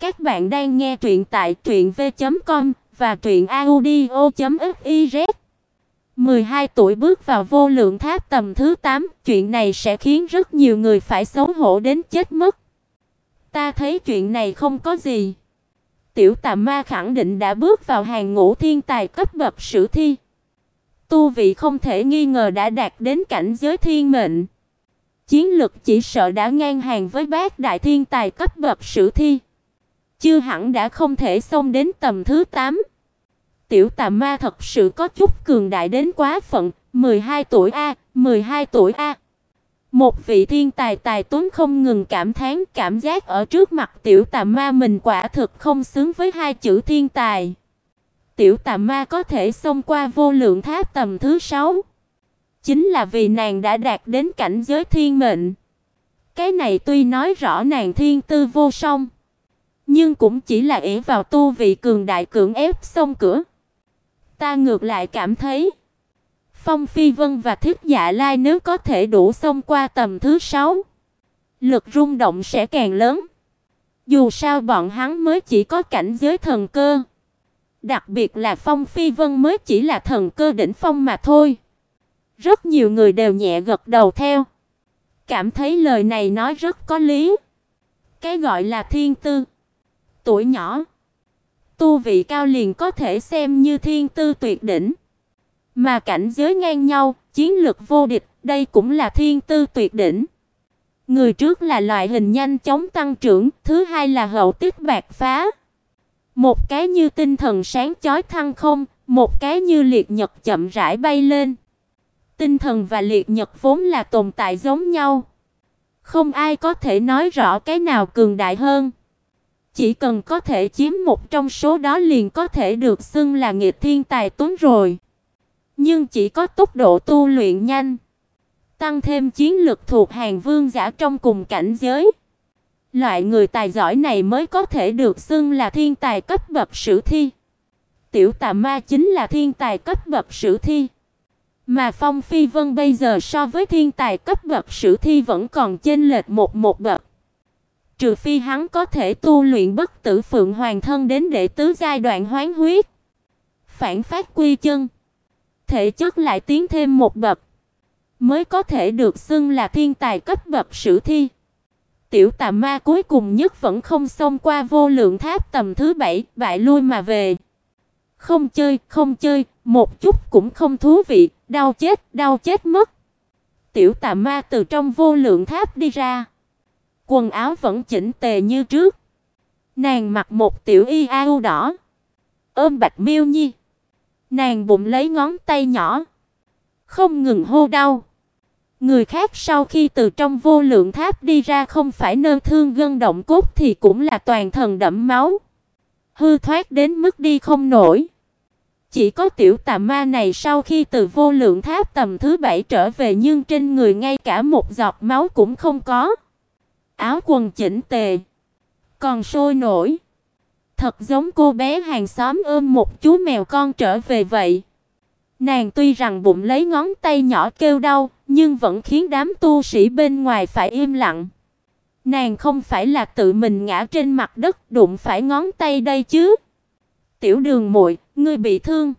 Các bạn đang nghe truyện tại truyệnv.com và truyệnaudio.fiz. 12 tuổi bước vào vô lượng tháp tầm thứ 8, chuyện này sẽ khiến rất nhiều người phải xấu hổ đến chết mất. Ta thấy chuyện này không có gì. Tiểu Tà Ma khẳng định đã bước vào hàng ngũ thiên tài cấp bậc sử thi. Tu vị không thể nghi ngờ đã đạt đến cảnh giới thiên mệnh. Chiến lực chỉ sợ đã ngang hàng với bát đại thiên tài cấp bậc sử thi. Chưa hẳn đã không thể xông đến tầm thứ 8. Tiểu Tà Ma thật sự có chút cường đại đến quá phận, 12 tuổi a, 12 tuổi a. Một vị thiên tài tài tuấn không ngừng cảm thán, cảm giác ở trước mặt tiểu tà ma mình quả thực không xứng với hai chữ thiên tài. Tiểu tà ma có thể xông qua vô lượng tháp tầm thứ 6, chính là vì nàng đã đạt đến cảnh giới thiên mệnh. Cái này tuy nói rõ nàng thiên tư vô song, nhưng cũng chỉ là ỷ vào tu vị cường đại cưỡng ép xông cửa. Ta ngược lại cảm thấy Phong Phi Vân và Thiết Dạ Lai nếu có thể đủ xông qua tầm thứ 6, lực rung động sẽ càng lớn. Dù sao bọn hắn mới chỉ có cảnh giới thần cơ, đặc biệt là Phong Phi Vân mới chỉ là thần cơ đỉnh phong mà thôi. Rất nhiều người đều nhẹ gật đầu theo, cảm thấy lời này nói rất có lý. Cái gọi là thiên tư, tuổi nhỏ, tu vị cao liền có thể xem như thiên tư tuyệt đỉnh. Mà cảnh giới ngang nhau, chiến lực vô địch, đây cũng là thiên tư tuyệt đỉnh. Người trước là loại hình nhanh chóng tăng trưởng, thứ hai là hậu tích bạc phá. Một cái như tinh thần sáng chói thăng không, một cái như liệt nhật chậm rãi bay lên. Tinh thần và liệt nhật vốn là tồn tại giống nhau. Không ai có thể nói rõ cái nào cường đại hơn. Chỉ cần có thể chiếm một trong số đó liền có thể được xưng là nghịch thiên tài tuấn rồi nhưng chỉ có tốc độ tu luyện nhanh, tăng thêm chiến lực thuộc hàng vương giả trong cùng cảnh giới. Loại người tài giỏi này mới có thể được xưng là thiên tài cấp bậc sử thi. Tiểu Tà Ma chính là thiên tài cấp bậc sử thi. Mà Phong Phi Vân bây giờ so với thiên tài cấp bậc sử thi vẫn còn chênh lệch một một bậc. Trừ phi hắn có thể tu luyện bất tử phượng hoàng thân đến đệ tứ giai đoạn hoán huyết. Phản phát quy chân thể chất lại tiến thêm một bậc, mới có thể được xưng là thiên tài cấp bậc sử thi. Tiểu Tà Ma cuối cùng nhất vẫn không xông qua vô lượng tháp tầm thứ bảy, bại lui mà về. Không chơi, không chơi, một chút cũng không thú vị, đau chết, đau chết mất. Tiểu Tà Ma từ trong vô lượng tháp đi ra, quần áo vẫn chỉnh tề như trước. Nàng mặc một tiểu y áo đỏ, ôm Bạch Miêu Nhi. Nàng bụng lấy ngón tay nhỏ, không ngừng hô đau. Người khác sau khi từ trong vô lượng tháp đi ra không phải nơ thương gân động cốt thì cũng là toàn thân đẫm máu, hư thoát đến mức đi không nổi. Chỉ có tiểu tà ma này sau khi từ vô lượng tháp tầm thứ bảy trở về nhưng trên người ngay cả một giọt máu cũng không có. Áo quần chỉnh tề, còn sôi nổi. Thật giống cô bé hàng xóm ôm một chú mèo con trở về vậy. Nàng tuy rằng bụng lấy ngón tay nhỏ kêu đau, nhưng vẫn khiến đám tu sĩ bên ngoài phải im lặng. Nàng không phải là tự mình ngã trên mặt đất đụng phải ngón tay đây chứ? Tiểu Đường muội, ngươi bị thương?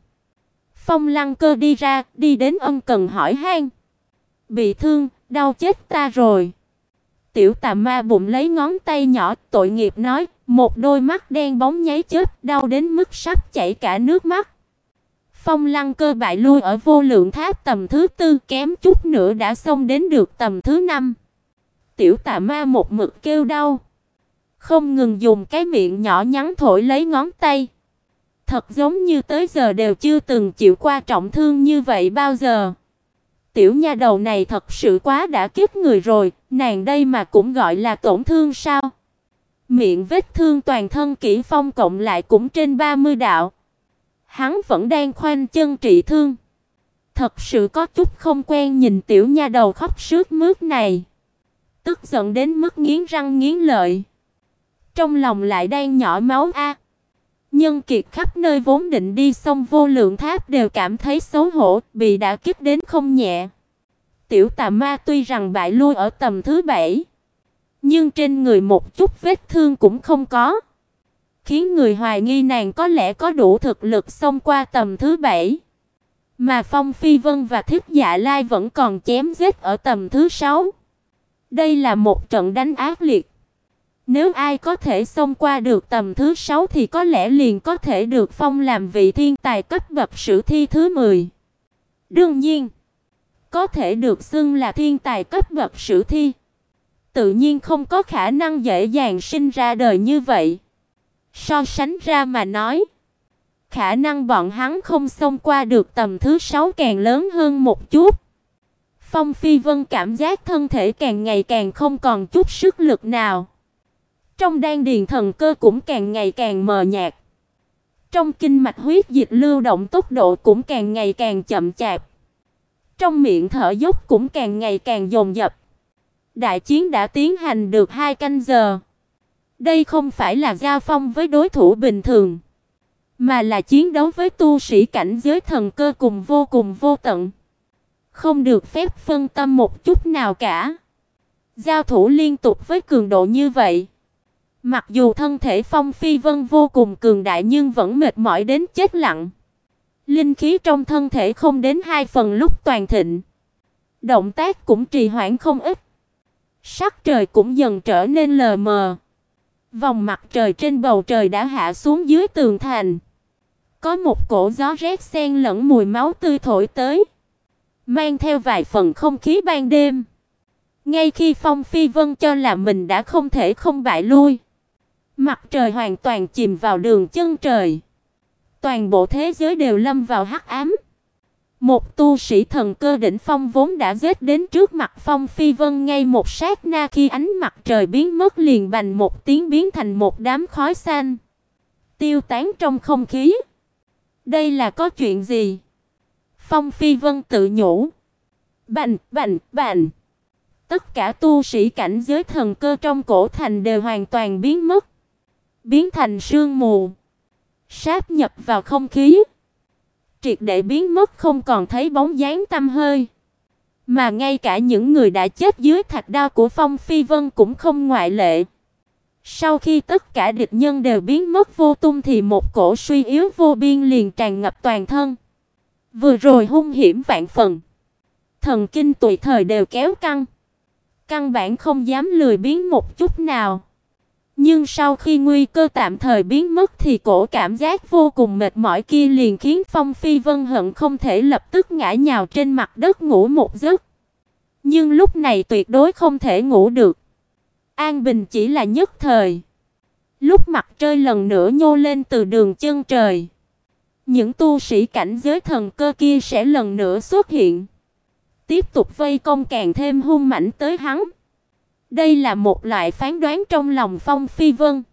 Phong Lăng Cơ đi ra, đi đến ân cần hỏi han. Bị thương, đau chết ta rồi. Tiểu Tà Ma bụng lấy ngón tay nhỏ, tội nghiệp nói, một đôi mắt đen bóng nháy chết đau đến mức sắp chảy cả nước mắt. Phong Lăng Cơ bại lui ở vô lượng tháp tầm thứ tư, kém chút nữa đã xông đến được tầm thứ năm. Tiểu Tà Ma một mực kêu đau, không ngừng dùng cái miệng nhỏ nhắn thổi lấy ngón tay. Thật giống như tới giờ đều chưa từng chịu qua trọng thương như vậy bao giờ. Tiểu nha đầu này thật sự quá đã kiếp người rồi, nàng đây mà cũng gọi là tổn thương sao? Miệng vết thương toàn thân kỹ phong cộng lại cũng trên 30 đạo. Hắn vẫn đang khoanh chân trị thương. Thật sự có chút không quen nhìn tiểu nha đầu khóc sướt mướt này. Tức giận đến mức nghiến răng nghiến lợi. Trong lòng lại đang nhỏ máu a. Nhân kiệt khắp nơi vốn định đi xong vô lượng tháp đều cảm thấy xấu hổ, bị đã kích đến không nhẹ. Tiểu tà ma tuy rằng bại lui ở tầm thứ bảy, nhưng trên người một chút vết thương cũng không có. khiến người hoài nghi nàng có lẽ có đủ thực lực xông qua tầm thứ bảy. Mà Phong Phi Vân và Thiết Dạ Lai vẫn còn chém giết ở tầm thứ sáu. Đây là một trận đánh ác liệt. Nếu ai có thể xông qua được tầm thứ 6 thì có lẽ liền có thể được phong làm vị thiên tài cấp bậc sử thi thứ 10. Đương nhiên, có thể được xưng là thiên tài cấp bậc sử thi, tự nhiên không có khả năng dễ dàng sinh ra đời như vậy. So sánh ra mà nói, khả năng bọn hắn không xông qua được tầm thứ 6 càng lớn hơn một chút. Phong Phi Vân cảm giác thân thể càng ngày càng không còn chút sức lực nào. Trong đan điền thần cơ cũng càng ngày càng mờ nhạt. Trong kinh mạch huyết dịch lưu động tốc độ cũng càng ngày càng chậm chạp. Trong miệng thở dốc cũng càng ngày càng dồn dập. Đại chiến đã tiến hành được hai canh giờ. Đây không phải là giao phong với đối thủ bình thường, mà là chiến đấu với tu sĩ cảnh giới thần cơ cùng vô cùng vô tận. Không được phép phân tâm một chút nào cả. Giao thủ liên tục với cường độ như vậy, mặc dù thân thể Phong Phi Vân vô cùng cường đại nhưng vẫn mệt mỏi đến chết lặng. Linh khí trong thân thể không đến hai phần lúc toàn thịnh. Động tác cũng trì hoãn không ít. Sắc trời cũng dần trở nên lờ mờ. Vòng mặt trời trên bầu trời đã hạ xuống dưới tường thành. Có một cổ gió rét xen lẫn mùi máu tươi thổi tới, mang theo vài phần không khí ban đêm. Ngay khi Phong Phi Vân cho là mình đã không thể không bại lui, mặt trời hoàn toàn chìm vào đường chân trời. Toàn bộ thế giới đều lâm vào hắc ám. Một tu sĩ thần cơ đỉnh phong vốn đã giết đến trước mặt Phong Phi Vân ngay một sát na khi ánh mặt trời biến mất liền bành một tiếng biến thành một đám khói xanh, tiêu tán trong không khí. Đây là có chuyện gì? Phong Phi Vân tự nhủ. Bành, bành, bành. Tất cả tu sĩ cảnh giới thần cơ trong cổ thành đều hoàn toàn biến mất, biến thành sương mù, sáp nhập vào không khí triệt để biến mất không còn thấy bóng dáng tăm hơi. Mà ngay cả những người đã chết dưới thạch đao của Phong Phi Vân cũng không ngoại lệ. Sau khi tất cả địch nhân đều biến mất vô tung thì một cổ suy yếu vô biên liền tràn ngập toàn thân. Vừa rồi hung hiểm vạn phần, thần kinh tùy thời đều kéo căng, căn bản không dám lười biếng một chút nào. Nhưng sau khi nguy cơ tạm thời biến mất thì cổ cảm giác vô cùng mệt mỏi kia liền khiến Phong Phi Vân hận không thể lập tức ngã nhào trên mặt đất ngủ một giấc. Nhưng lúc này tuyệt đối không thể ngủ được. An bình chỉ là nhất thời. Lúc mặt trời lần nữa nhô lên từ đường chân trời, những tu sĩ cảnh giới thần cơ kia sẽ lần nữa xuất hiện, tiếp tục vây công càng thêm hung mãnh tới hắn. Đây là một loại phán đoán trong lòng Phong Phi Vân.